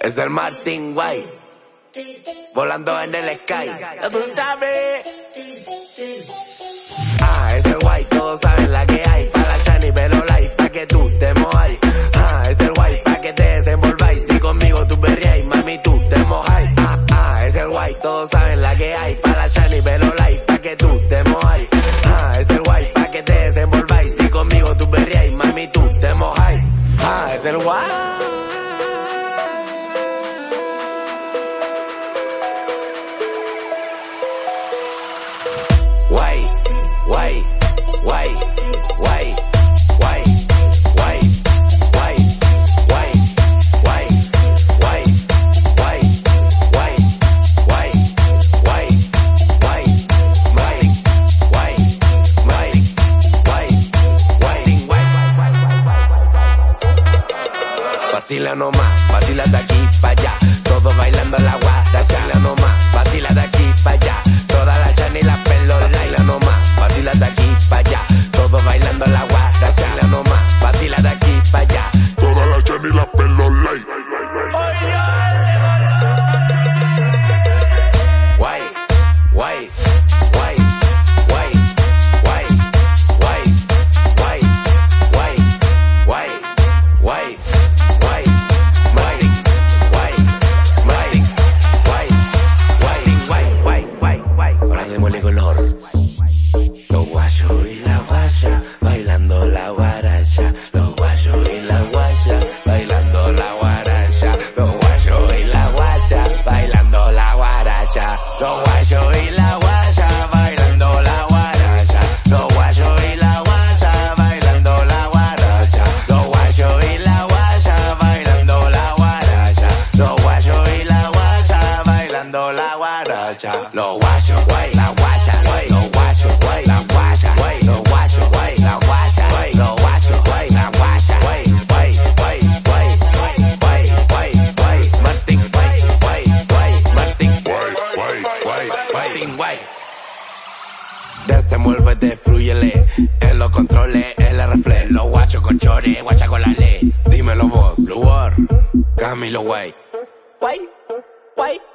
Es el Martin White. Volando en el sky. Ya tú sabes. Ah, es el White, todos saben la que hay. Pa' la Shani, pero light, pa' que tú te mojáis. Ah, es el White, pa' que te desenvolváis. Si conmigo tú berríais, mami, tú te mojáis. Ah, ah, es el White, todos saben Mademoiselle Wow. Vacila nomás, vacila de aquí para allá, todos bailando la guada, vacila nomás, vacila de aquí para allá, toda la chana y la pelola, vacila nomás, vacila de aquí para allá, todos bailando la guada, vacila nomás, vacila de aquí para allá. Toda la Chen y la pelo light. Guay, guay, guay, guayos y la guaya bailando la guaracha. Los guayos y la guaya bailando la guaracha. Los guayos y la guaya bailando la guaracha. Los guayos y la guaya bailando la guaracha. Los guayos y la guaya bailando la guaracha. Los guayos y la guaya bailando la guaracha. Los guayos y la guaya bailando la guaracha. Los guayos, guay, la guaya, te mueve, destruyele. Él lo controle, él le refleja. Los guachos con chores, guacha con la ley. Dímelo vos, Luar, Camilo Way. Way, way.